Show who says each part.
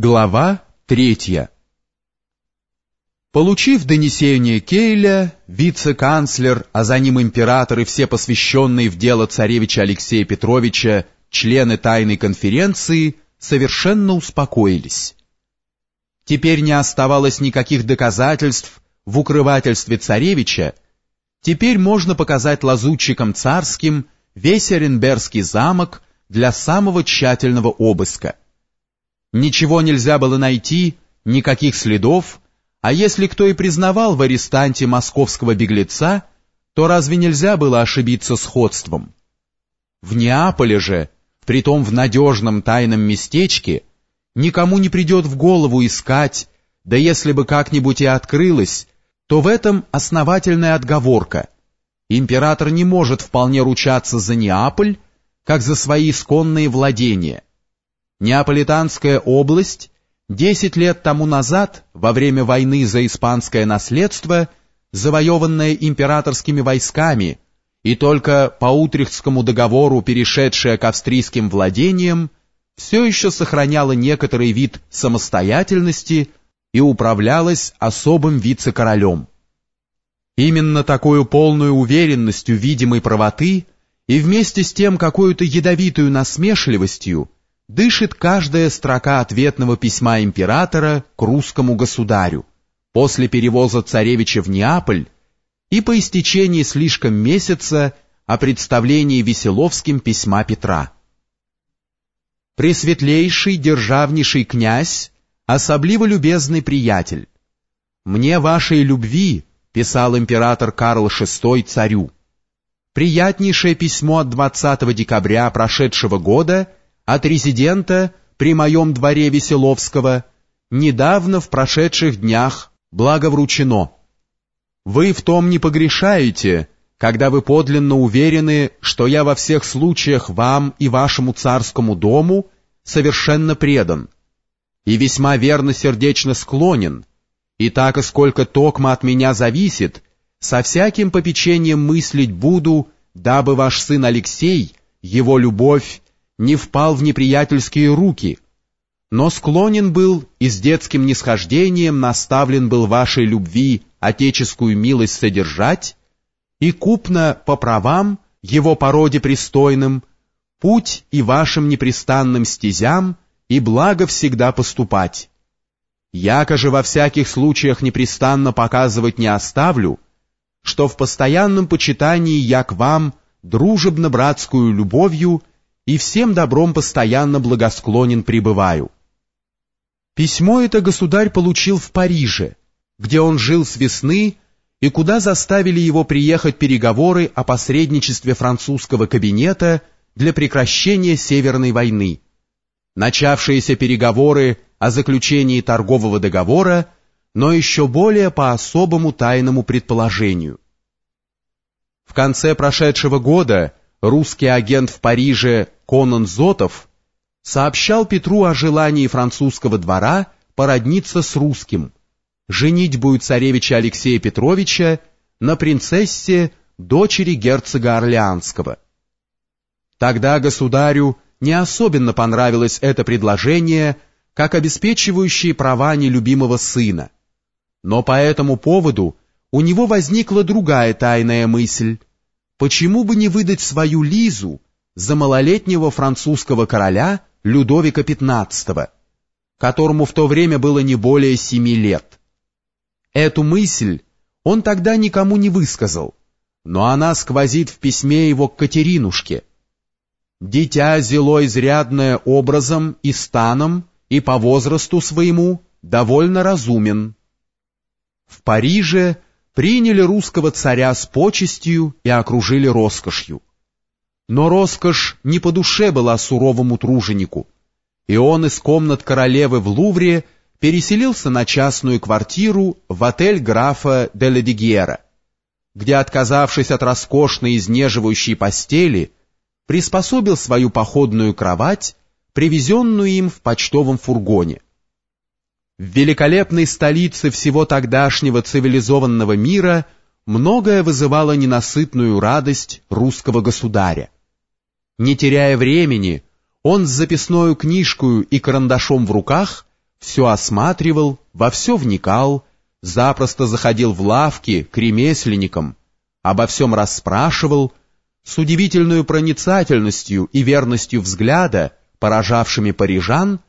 Speaker 1: Глава третья Получив донесение Кейля, вице-канцлер, а за ним император и все посвященные в дело царевича Алексея Петровича члены тайной конференции совершенно успокоились. Теперь не оставалось никаких доказательств в укрывательстве царевича, теперь можно показать лазутчикам царским весь Оренбергский замок для самого тщательного обыска. Ничего нельзя было найти, никаких следов, а если кто и признавал в арестанте московского беглеца, то разве нельзя было ошибиться сходством? В Неаполе же, притом в надежном тайном местечке, никому не придет в голову искать, да если бы как-нибудь и открылось, то в этом основательная отговорка. Император не может вполне ручаться за Неаполь, как за свои исконные владения. Неаполитанская область десять лет тому назад, во время войны за испанское наследство, завоеванная императорскими войсками и только по Утрехтскому договору перешедшая к австрийским владениям, все еще сохраняла некоторый вид самостоятельности и управлялась особым вице-королем. Именно такую полную уверенностью видимой правоты и вместе с тем какую-то ядовитую насмешливостью дышит каждая строка ответного письма императора к русскому государю после перевоза царевича в Неаполь и по истечении слишком месяца о представлении Веселовским письма Петра. Пресветлейший державнейший князь, особливо любезный приятель, мне вашей любви, писал император Карл VI царю, приятнейшее письмо от 20 декабря прошедшего года от резидента при моем дворе Веселовского недавно в прошедших днях благовручено. Вы в том не погрешаете, когда вы подлинно уверены, что я во всех случаях вам и вашему царскому дому совершенно предан и весьма верно сердечно склонен, и так и сколько токма от меня зависит, со всяким попечением мыслить буду, дабы ваш сын Алексей, его любовь не впал в неприятельские руки, но склонен был и с детским нисхождением наставлен был вашей любви отеческую милость содержать, и купно по правам его породе пристойным, путь и вашим непрестанным стезям и благо всегда поступать. Яко же во всяких случаях непрестанно показывать не оставлю, что в постоянном почитании я к вам дружебно-братскую любовью и всем добром постоянно благосклонен пребываю. Письмо это государь получил в Париже, где он жил с весны и куда заставили его приехать переговоры о посредничестве французского кабинета для прекращения Северной войны. Начавшиеся переговоры о заключении торгового договора, но еще более по особому тайному предположению. В конце прошедшего года русский агент в Париже Конан Зотов сообщал Петру о желании французского двора породниться с русским, женитьбу царевича Алексея Петровича на принцессе, дочери герцога Орлеанского. Тогда государю не особенно понравилось это предложение, как обеспечивающее права нелюбимого сына. Но по этому поводу у него возникла другая тайная мысль, почему бы не выдать свою Лизу за малолетнего французского короля Людовика XV, которому в то время было не более семи лет. Эту мысль он тогда никому не высказал, но она сквозит в письме его к Катеринушке. «Дитя зело изрядное образом и станом, и по возрасту своему довольно разумен». В Париже приняли русского царя с почестью и окружили роскошью. Но роскошь не по душе была суровому труженику, и он из комнат королевы в Лувре переселился на частную квартиру в отель графа де Ледигьера, где, отказавшись от роскошной изнеживающей постели, приспособил свою походную кровать, привезенную им в почтовом фургоне. В великолепной столице всего тогдашнего цивилизованного мира многое вызывало ненасытную радость русского государя. Не теряя времени, он с записной книжкой и карандашом в руках все осматривал, во все вникал, запросто заходил в лавки к ремесленникам, обо всем расспрашивал, с удивительной проницательностью и верностью взгляда, поражавшими парижан,